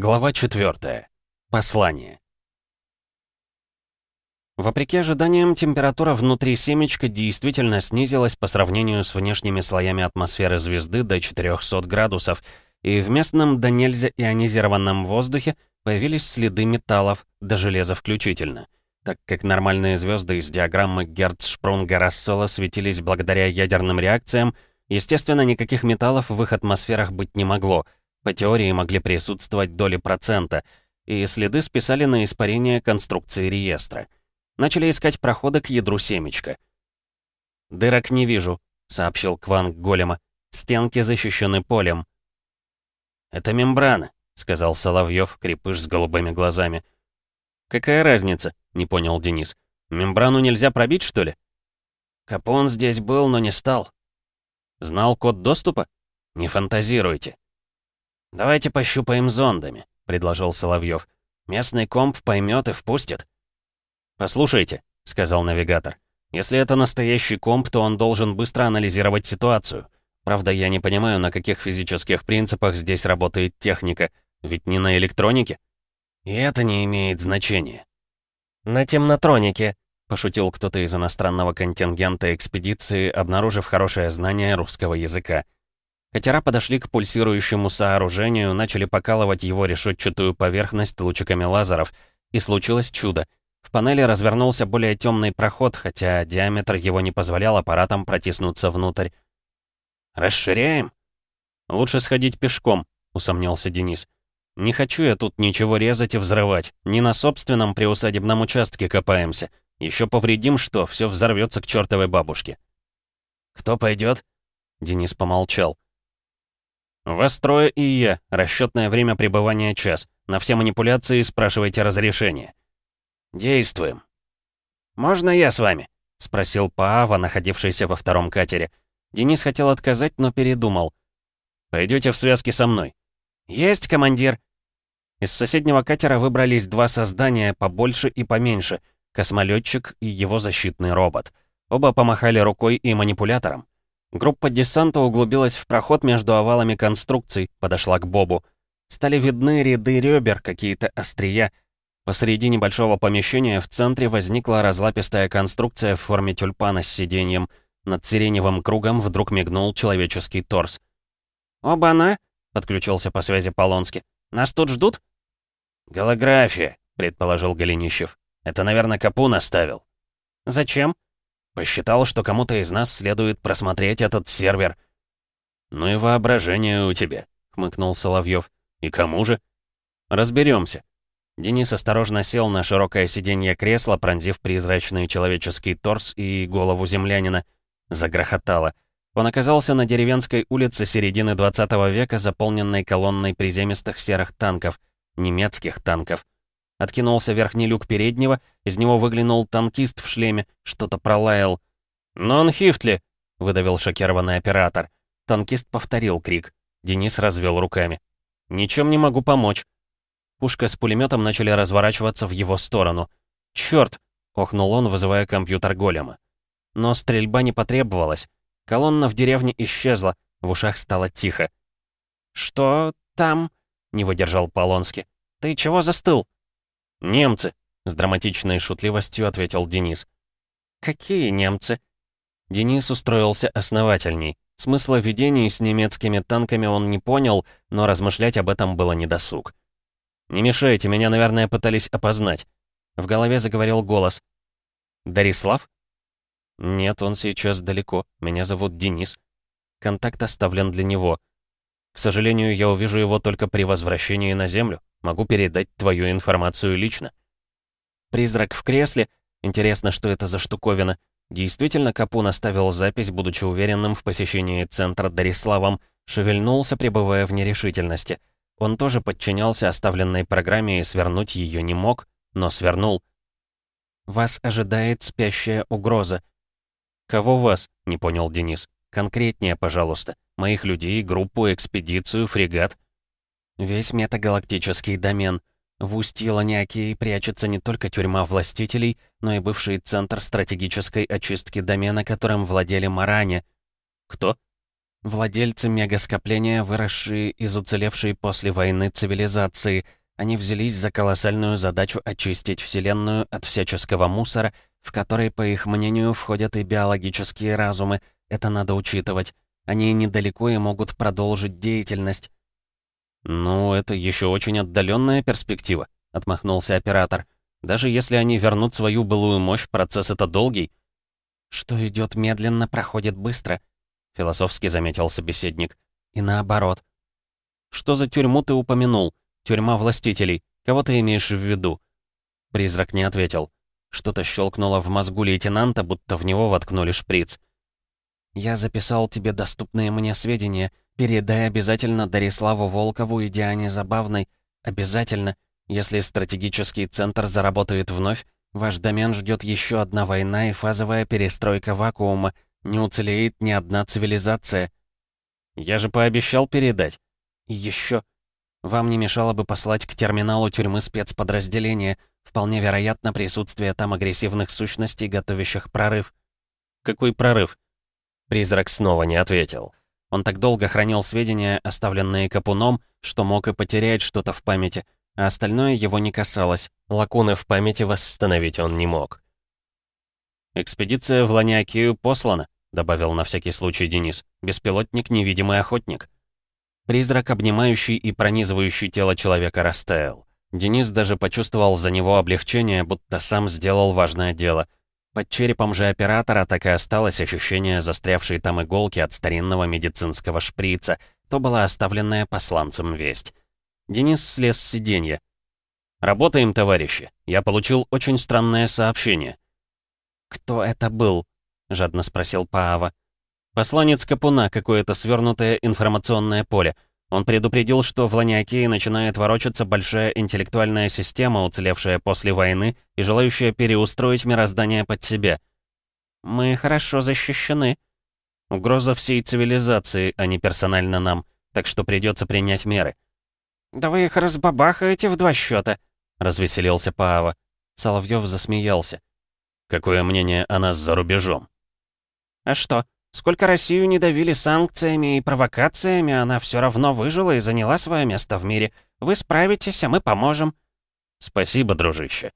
Глава 4. Послание. Вопреки ожиданиям, температура внутри семечка действительно снизилась по сравнению с внешними слоями атмосферы звезды до 400 градусов, и в местном до нельзя ионизированном воздухе появились следы металлов, до железа включительно. Так как нормальные звезды из диаграммы Герцшпрунга-Рассела светились благодаря ядерным реакциям, естественно, никаких металлов в их атмосферах быть не могло — по теории могли присутствовать доли процента, и следы списали на испарение конструкции реестра. Начали искать проходы к ядру семечка. «Дырок не вижу», — сообщил Кванг Голема. «Стенки защищены полем». «Это мембрана», — сказал Соловьев, крепыш с голубыми глазами. «Какая разница?» — не понял Денис. «Мембрану нельзя пробить, что ли?» «Капон здесь был, но не стал». «Знал код доступа? Не фантазируйте». «Давайте пощупаем зондами», — предложил Соловьев. «Местный комп поймет и впустит». «Послушайте», — сказал навигатор. «Если это настоящий комп, то он должен быстро анализировать ситуацию. Правда, я не понимаю, на каких физических принципах здесь работает техника. Ведь не на электронике». «И это не имеет значения». «На темнотронике», — пошутил кто-то из иностранного контингента экспедиции, обнаружив хорошее знание русского языка. Катера подошли к пульсирующему сооружению, начали покалывать его решетчатую поверхность лучиками лазеров, и случилось чудо. В панели развернулся более темный проход, хотя диаметр его не позволял аппаратам протиснуться внутрь. «Расширяем?» «Лучше сходить пешком», — усомнился Денис. «Не хочу я тут ничего резать и взрывать. Не на собственном приусадебном участке копаемся. Еще повредим что, все взорвется к чертовой бабушке». «Кто пойдет? Денис помолчал. «Вас трое и я. Расчетное время пребывания час. На все манипуляции спрашивайте разрешение». «Действуем». «Можно я с вами?» — спросил Паава, находившийся во втором катере. Денис хотел отказать, но передумал. Пойдете в связке со мной». «Есть, командир». Из соседнего катера выбрались два создания, побольше и поменьше. Космолетчик и его защитный робот. Оба помахали рукой и манипулятором. Группа десанта углубилась в проход между овалами конструкций, подошла к Бобу. Стали видны ряды ребер, какие-то острия. Посреди небольшого помещения в центре возникла разлапистая конструкция в форме тюльпана с сиденьем. Над сиреневым кругом вдруг мигнул человеческий торс. «Оба-на!» — подключился по связи Полонски. «Нас тут ждут?» «Голография», — предположил Голенищев. «Это, наверное, Капун оставил». «Зачем?» Посчитал, что кому-то из нас следует просмотреть этот сервер. «Ну и воображение у тебя», — хмыкнул Соловьев. «И кому же?» «Разберемся». Денис осторожно сел на широкое сиденье кресла, пронзив призрачный человеческий торс и голову землянина. Загрохотало. Он оказался на деревенской улице середины 20 века, заполненной колонной приземистых серых танков, немецких танков. Откинулся верхний люк переднего, из него выглянул танкист в шлеме, что-то пролаял. «Нон Хифтли!» — выдавил шокированный оператор. Танкист повторил крик. Денис развел руками. «Ничем не могу помочь». Пушка с пулеметом начали разворачиваться в его сторону. «Чёрт!» — охнул он, вызывая компьютер голема. Но стрельба не потребовалась. Колонна в деревне исчезла, в ушах стало тихо. «Что там?» — не выдержал Полонски. «Ты чего застыл?» «Немцы», — с драматичной шутливостью ответил Денис. «Какие немцы?» Денис устроился основательней. Смысла видений с немецкими танками он не понял, но размышлять об этом было недосуг. «Не мешайте, меня, наверное, пытались опознать». В голове заговорил голос. «Дарислав?» «Нет, он сейчас далеко. Меня зовут Денис. Контакт оставлен для него. К сожалению, я увижу его только при возвращении на Землю. Могу передать твою информацию лично». Призрак в кресле. Интересно, что это за штуковина. Действительно, Капун оставил запись, будучи уверенным в посещении центра Дариславом, шевельнулся, пребывая в нерешительности. Он тоже подчинялся оставленной программе и свернуть ее не мог, но свернул. «Вас ожидает спящая угроза». «Кого вас?» — не понял Денис. «Конкретнее, пожалуйста. Моих людей, группу, экспедицию, фрегат». Весь метагалактический домен. В устье Ланиакии прячется не только тюрьма властителей, но и бывший центр стратегической очистки домена, которым владели Маране. Кто? Владельцы мегаскопления, выросшие из уцелевшей после войны цивилизации, они взялись за колоссальную задачу очистить Вселенную от всяческого мусора, в который, по их мнению, входят и биологические разумы. Это надо учитывать. Они недалеко и могут продолжить деятельность. «Ну, это еще очень отдаленная перспектива», — отмахнулся оператор. «Даже если они вернут свою былую мощь, процесс это долгий». «Что идет медленно, проходит быстро», — философски заметил собеседник. «И наоборот». «Что за тюрьму ты упомянул? Тюрьма властителей. Кого ты имеешь в виду?» Призрак не ответил. Что-то щелкнуло в мозгу лейтенанта, будто в него воткнули шприц. «Я записал тебе доступные мне сведения. Передай обязательно Дариславу Волкову и Диане Забавной. Обязательно. Если стратегический центр заработает вновь, ваш домен ждет еще одна война и фазовая перестройка вакуума. Не уцелеет ни одна цивилизация. Я же пообещал передать. И еще. Вам не мешало бы послать к терминалу тюрьмы спецподразделения. Вполне вероятно присутствие там агрессивных сущностей, готовящих прорыв. Какой прорыв? Призрак снова не ответил. Он так долго хранил сведения, оставленные Капуном, что мог и потерять что-то в памяти, а остальное его не касалось. Лакуны в памяти восстановить он не мог. «Экспедиция в Ланиакею послана», — добавил на всякий случай Денис. «Беспилотник — невидимый охотник». Призрак, обнимающий и пронизывающий тело человека, растаял. Денис даже почувствовал за него облегчение, будто сам сделал важное дело. Под черепом же оператора так и осталось ощущение застрявшей там иголки от старинного медицинского шприца, то была оставленная посланцем весть. Денис слез с сиденья. «Работаем, товарищи. Я получил очень странное сообщение». «Кто это был?» — жадно спросил Паава. «Посланец Капуна, какое-то свернутое информационное поле. Он предупредил, что в Ланиакее начинает ворочаться большая интеллектуальная система, уцелевшая после войны и желающая переустроить мироздание под себя. Мы хорошо защищены. Угроза всей цивилизации, а не персонально нам, так что придется принять меры. «Да вы их разбабахаете в два счета, развеселился Паава. Соловьев засмеялся. «Какое мнение о нас за рубежом?» «А что, Сколько Россию не давили санкциями и провокациями, она все равно выжила и заняла свое место в мире. Вы справитесь, а мы поможем». «Спасибо, дружище».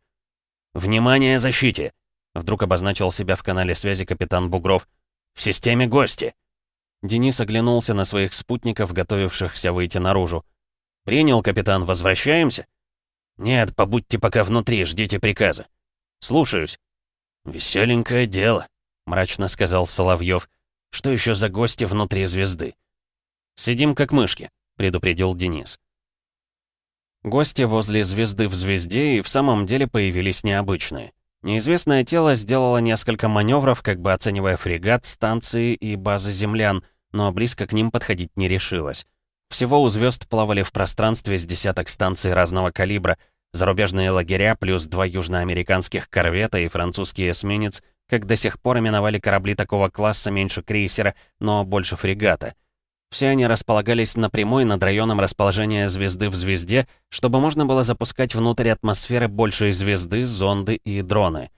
«Внимание, защите!» Вдруг обозначил себя в канале связи капитан Бугров. «В системе гости!» Денис оглянулся на своих спутников, готовившихся выйти наружу. «Принял, капитан, возвращаемся?» «Нет, побудьте пока внутри, ждите приказа». «Слушаюсь». «Веселенькое дело», — мрачно сказал Соловьев. Что еще за гости внутри звезды? «Сидим как мышки», — предупредил Денис. Гости возле звезды в звезде и в самом деле появились необычные. Неизвестное тело сделало несколько маневров, как бы оценивая фрегат, станции и базы землян, но близко к ним подходить не решилось. Всего у звезд плавали в пространстве с десяток станций разного калибра, зарубежные лагеря плюс два южноамериканских корвета и французский эсминец как до сих пор именовали корабли такого класса меньше крейсера, но больше фрегата. Все они располагались напрямую над районом расположения звезды в звезде, чтобы можно было запускать внутрь атмосферы большей звезды, зонды и дроны.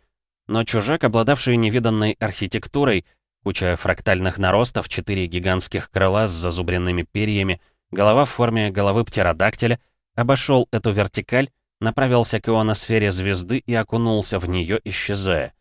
Но чужак, обладавший невиданной архитектурой, куча фрактальных наростов, четыре гигантских крыла с зазубренными перьями, голова в форме головы птеродактиля, обошел эту вертикаль, направился к ионосфере звезды и окунулся в нее, исчезая.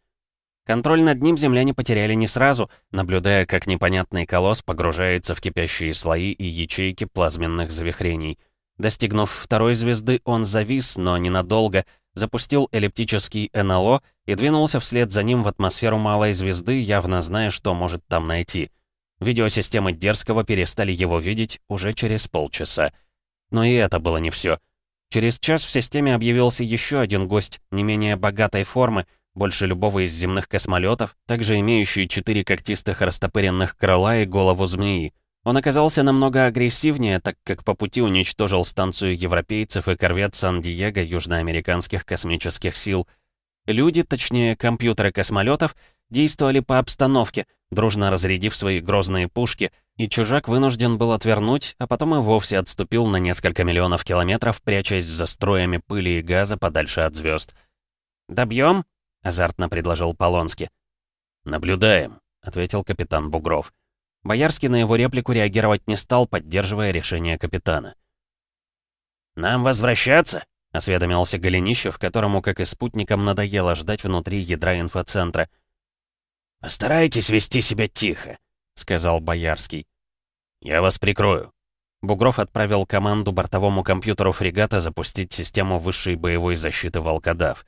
Контроль над ним земляне потеряли не сразу, наблюдая, как непонятный колосс погружается в кипящие слои и ячейки плазменных завихрений. Достигнув второй звезды, он завис, но ненадолго, запустил эллиптический НЛО и двинулся вслед за ним в атмосферу малой звезды, явно зная, что может там найти. Видеосистемы Дерзкого перестали его видеть уже через полчаса. Но и это было не все. Через час в системе объявился еще один гость, не менее богатой формы, больше любого из земных космолетов, также имеющий четыре когтистых растопыренных крыла и голову змеи. Он оказался намного агрессивнее, так как по пути уничтожил станцию европейцев и корвет Сан-Диего южноамериканских космических сил. Люди, точнее компьютеры космолетов, действовали по обстановке, дружно разрядив свои грозные пушки, и чужак вынужден был отвернуть, а потом и вовсе отступил на несколько миллионов километров, прячась за строями пыли и газа подальше от звезд. «Добьем?» — азартно предложил Полонски. «Наблюдаем», — ответил капитан Бугров. Боярский на его реплику реагировать не стал, поддерживая решение капитана. «Нам возвращаться?» — осведомился Голенищев, которому, как и спутникам, надоело ждать внутри ядра инфоцентра. «Постарайтесь вести себя тихо», — сказал Боярский. «Я вас прикрою». Бугров отправил команду бортовому компьютеру фрегата запустить систему высшей боевой защиты «Волкодав».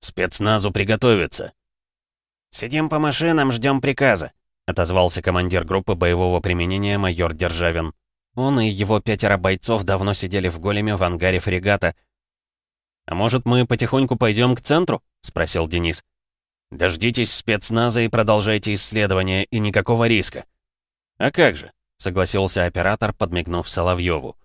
«Спецназу приготовиться!» «Сидим по машинам, ждем приказа», — отозвался командир группы боевого применения майор Державин. Он и его пятеро бойцов давно сидели в големе в ангаре фрегата. «А может, мы потихоньку пойдем к центру?» — спросил Денис. «Дождитесь спецназа и продолжайте исследование, и никакого риска». «А как же?» — согласился оператор, подмигнув Соловьеву.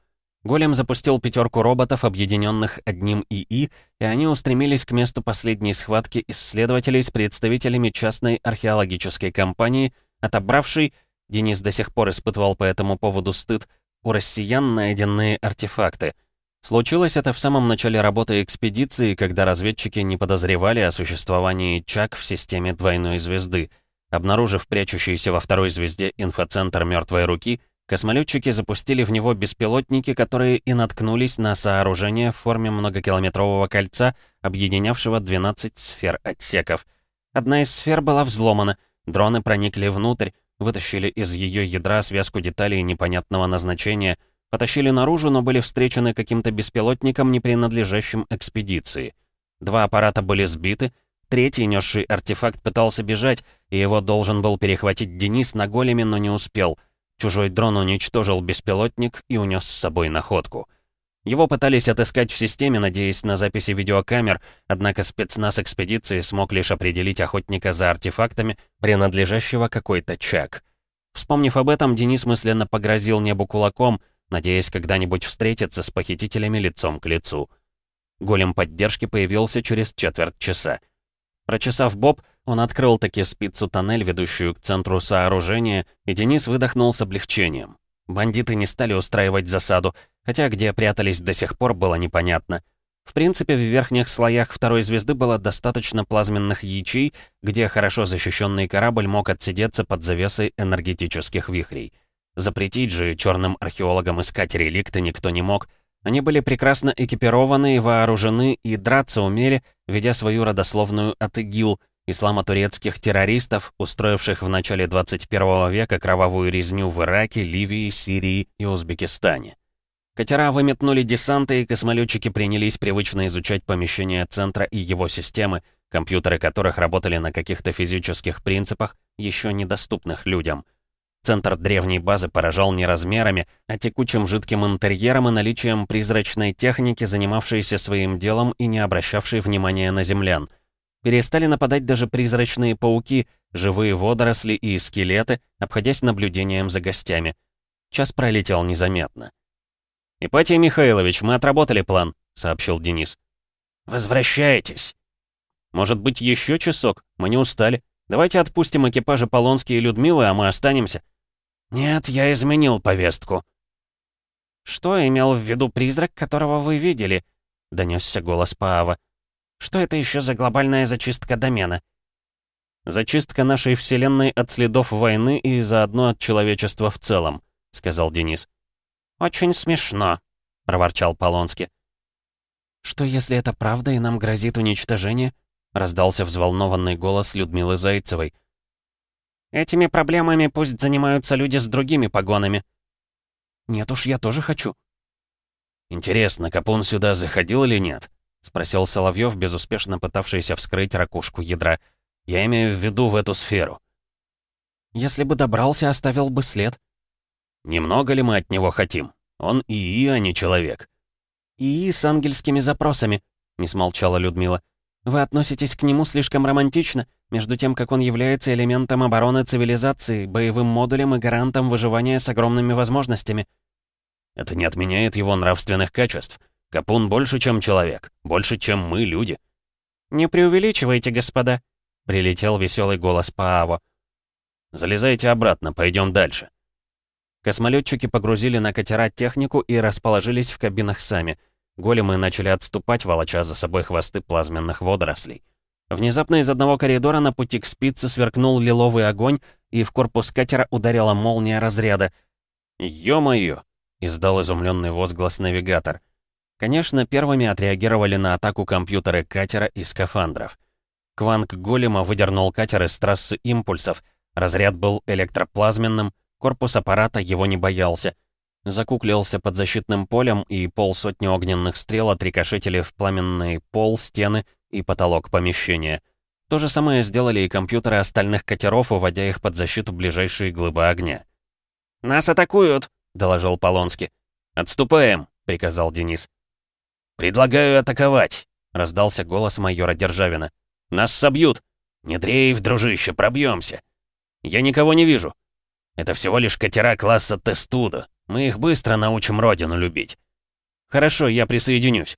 Голем запустил пятерку роботов, объединенных одним ИИ, и они устремились к месту последней схватки исследователей с представителями частной археологической компании, отобравшей Денис до сих пор испытывал по этому поводу стыд, у россиян найденные артефакты. Случилось это в самом начале работы экспедиции, когда разведчики не подозревали о существовании ЧАК в системе двойной звезды. Обнаружив прячущийся во второй звезде инфоцентр мертвой руки, космолетчики запустили в него беспилотники, которые и наткнулись на сооружение в форме многокилометрового кольца, объединявшего 12 сфер отсеков. Одна из сфер была взломана, дроны проникли внутрь, вытащили из ее ядра связку деталей непонятного назначения, потащили наружу, но были встречены каким-то беспилотником, не принадлежащим экспедиции. Два аппарата были сбиты, третий, несший артефакт, пытался бежать, и его должен был перехватить Денис на големе, но не успел. Чужой дрон уничтожил беспилотник и унес с собой находку. Его пытались отыскать в системе, надеясь на записи видеокамер, однако спецназ экспедиции смог лишь определить охотника за артефактами, принадлежащего какой-то чак. Вспомнив об этом, Денис мысленно погрозил небу кулаком, надеясь когда-нибудь встретиться с похитителями лицом к лицу. Голем поддержки появился через четверть часа. Прочесав Боб, он открыл таки спицу-тоннель, ведущую к центру сооружения, и Денис выдохнул с облегчением. Бандиты не стали устраивать засаду, хотя где прятались до сих пор было непонятно. В принципе, в верхних слоях второй звезды было достаточно плазменных ячей, где хорошо защищенный корабль мог отсидеться под завесой энергетических вихрей. Запретить же черным археологам искать реликты никто не мог. Они были прекрасно экипированы и вооружены, и драться умели, ведя свою родословную от ИГИЛ, исламо-турецких террористов, устроивших в начале 21 века кровавую резню в Ираке, Ливии, Сирии и Узбекистане. Катера выметнули десанты, и космолетчики принялись привычно изучать помещение центра и его системы, компьютеры которых работали на каких-то физических принципах, еще недоступных людям. Центр древней базы поражал не размерами, а текучим жидким интерьером и наличием призрачной техники, занимавшейся своим делом и не обращавшей внимания на землян. Перестали нападать даже призрачные пауки, живые водоросли и скелеты, обходясь наблюдением за гостями. Час пролетел незаметно. «Ипатий Михайлович, мы отработали план», — сообщил Денис. «Возвращайтесь». «Может быть, еще часок? Мы не устали. Давайте отпустим экипажи Полонский и Людмилы, а мы останемся». «Нет, я изменил повестку». «Что имел в виду призрак, которого вы видели?» — донесся голос Паава. «Что это еще за глобальная зачистка домена?» «Зачистка нашей Вселенной от следов войны и заодно от человечества в целом», — сказал Денис. «Очень смешно», — проворчал Полонский. «Что, если это правда и нам грозит уничтожение?» — раздался взволнованный голос Людмилы Зайцевой. «Этими проблемами пусть занимаются люди с другими погонами». «Нет уж, я тоже хочу». «Интересно, Капун сюда заходил или нет?» — спросил Соловьев, безуспешно пытавшийся вскрыть ракушку ядра. «Я имею в виду в эту сферу». «Если бы добрался, оставил бы след», Немного ли мы от него хотим? Он ИИ, а не человек. ИИ с ангельскими запросами, не смолчала Людмила. Вы относитесь к нему слишком романтично, между тем, как он является элементом обороны цивилизации, боевым модулем и гарантом выживания с огромными возможностями. Это не отменяет его нравственных качеств. Капун больше, чем человек, больше, чем мы, люди. «Не преувеличивайте, господа», — прилетел веселый голос Пааво. «Залезайте обратно, пойдем дальше». Космолетчики погрузили на катера технику и расположились в кабинах сами. Големы начали отступать, волоча за собой хвосты плазменных водорослей. Внезапно из одного коридора на пути к спице сверкнул лиловый огонь, и в корпус катера ударила молния разряда. «Ё-моё!» — издал изумленный возглас навигатор. Конечно, первыми отреагировали на атаку компьютеры катера и скафандров. Кванг Голема выдернул катер из трассы импульсов. Разряд был электроплазменным, корпус аппарата его не боялся. Закуклился под защитным полем, и полсотни огненных стрел отрикошетили в пламенный пол, стены и потолок помещения. То же самое сделали и компьютеры остальных катеров, уводя их под защиту ближайшей глыбы огня. «Нас атакуют!» — доложил Полонский. «Отступаем!» — приказал Денис. «Предлагаю атаковать!» — раздался голос майора Державина. Нас собьют. Не дрейф, дружище, пробьемся. Я никого не вижу. Это всего лишь катера класса Тестуда. Мы их быстро научим родину любить. Хорошо, я присоединюсь.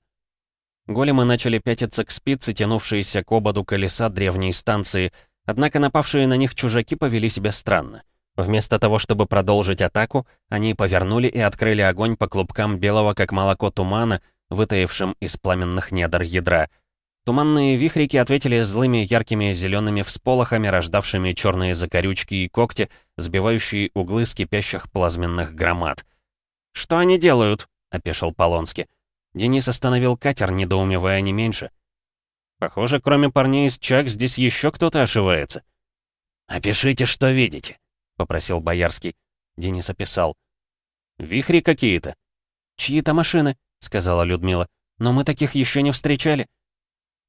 Големы начали пятиться к спице, тянувшиеся к ободу колеса древней станции, однако напавшие на них чужаки повели себя странно. Вместо того, чтобы продолжить атаку, они повернули и открыли огонь по клубкам белого как молоко тумана, вытаившим из пламенных недр ядра — Туманные вихрики ответили злыми яркими зелеными всполохами, рождавшими черные закорючки и когти, сбивающие углы с кипящих плазменных громад. «Что они делают?» — опешил Полонски. Денис остановил катер, недоумевая не меньше. «Похоже, кроме парней из Чак, здесь еще кто-то ошивается». «Опишите, что видите», — попросил Боярский. Денис описал. «Вихри какие-то». «Чьи-то машины», — сказала Людмила. «Но мы таких еще не встречали».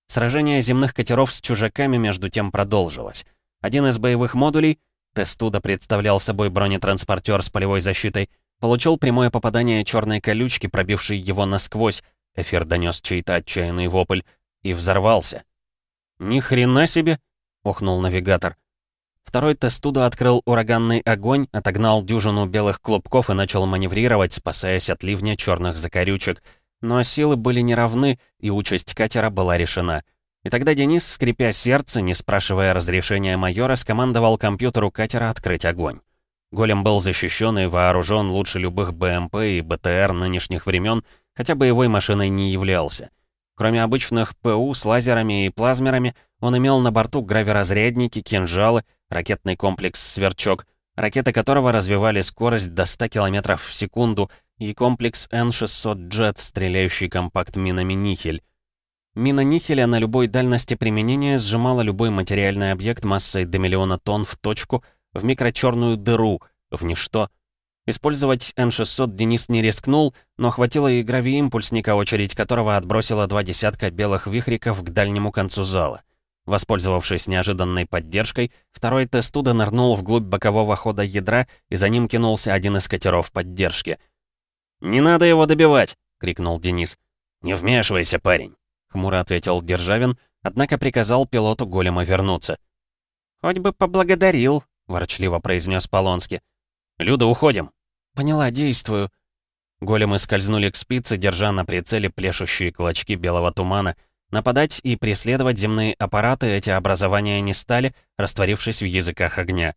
Сражение земных катеров с чужаками между тем продолжилось. Один из боевых модулей, Тестуда представлял собой бронетранспортер с полевой защитой, получил прямое попадание черной колючки, пробившей его насквозь, эфир донес чей-то отчаянный вопль, и взорвался. «Ни хрена себе!» — охнул навигатор. Второй Тестуда открыл ураганный огонь, отогнал дюжину белых клубков и начал маневрировать, спасаясь от ливня черных закорючек — но силы были неравны, и участь катера была решена. И тогда Денис, скрипя сердце, не спрашивая разрешения майора, скомандовал компьютеру катера открыть огонь. Голем был защищен и вооружен лучше любых БМП и БТР нынешних времен, хотя боевой машиной не являлся. Кроме обычных ПУ с лазерами и плазмерами, он имел на борту граверазрядники, кинжалы, ракетный комплекс «Сверчок», ракеты которого развивали скорость до 100 км в секунду, и комплекс N-600 Jet, стреляющий компакт минами «Нихель». Мина Нихеля на любой дальности применения сжимала любой материальный объект массой до миллиона тонн в точку, в микрочерную дыру, в ничто. Использовать N-600 Денис не рискнул, но хватило и гравиимпульсника, очередь которого отбросила два десятка белых вихриков к дальнему концу зала. Воспользовавшись неожиданной поддержкой, второй Тестуда нырнул вглубь бокового хода ядра, и за ним кинулся один из катеров поддержки — «Не надо его добивать!» — крикнул Денис. «Не вмешивайся, парень!» — хмуро ответил Державин, однако приказал пилоту голема вернуться. «Хоть бы поблагодарил», — ворчливо произнес Полонски. «Люда, уходим!» «Поняла, действую». Големы скользнули к спице, держа на прицеле плешущие клочки белого тумана. Нападать и преследовать земные аппараты эти образования не стали, растворившись в языках огня.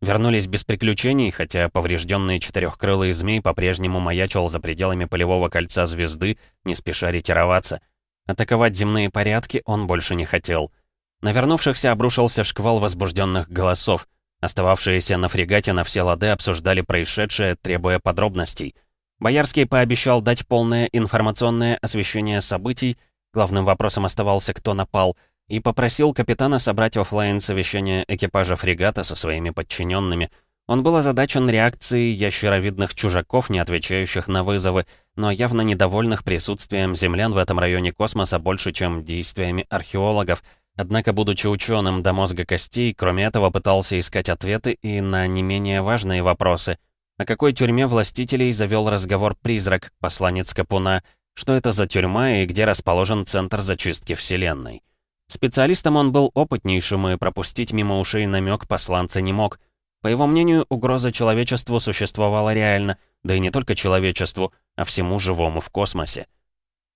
Вернулись без приключений, хотя поврежденный четырехкрылый змей по-прежнему маячил за пределами полевого кольца звезды, не спеша ретироваться. Атаковать земные порядки он больше не хотел. На вернувшихся обрушился шквал возбужденных голосов. Остававшиеся на фрегате на все лады обсуждали происшедшее, требуя подробностей. Боярский пообещал дать полное информационное освещение событий, главным вопросом оставался, кто напал — и попросил капитана собрать офлайн совещание экипажа фрегата со своими подчиненными. Он был озадачен реакцией ящеровидных чужаков, не отвечающих на вызовы, но явно недовольных присутствием землян в этом районе космоса больше, чем действиями археологов. Однако, будучи ученым до мозга костей, кроме этого пытался искать ответы и на не менее важные вопросы. О какой тюрьме властителей завел разговор призрак, посланец Капуна, что это за тюрьма и где расположен центр зачистки Вселенной. Специалистом он был опытнейшим, и пропустить мимо ушей намек посланца не мог. По его мнению, угроза человечеству существовала реально, да и не только человечеству, а всему живому в космосе.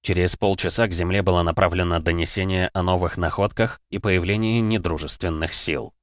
Через полчаса к Земле было направлено донесение о новых находках и появлении недружественных сил.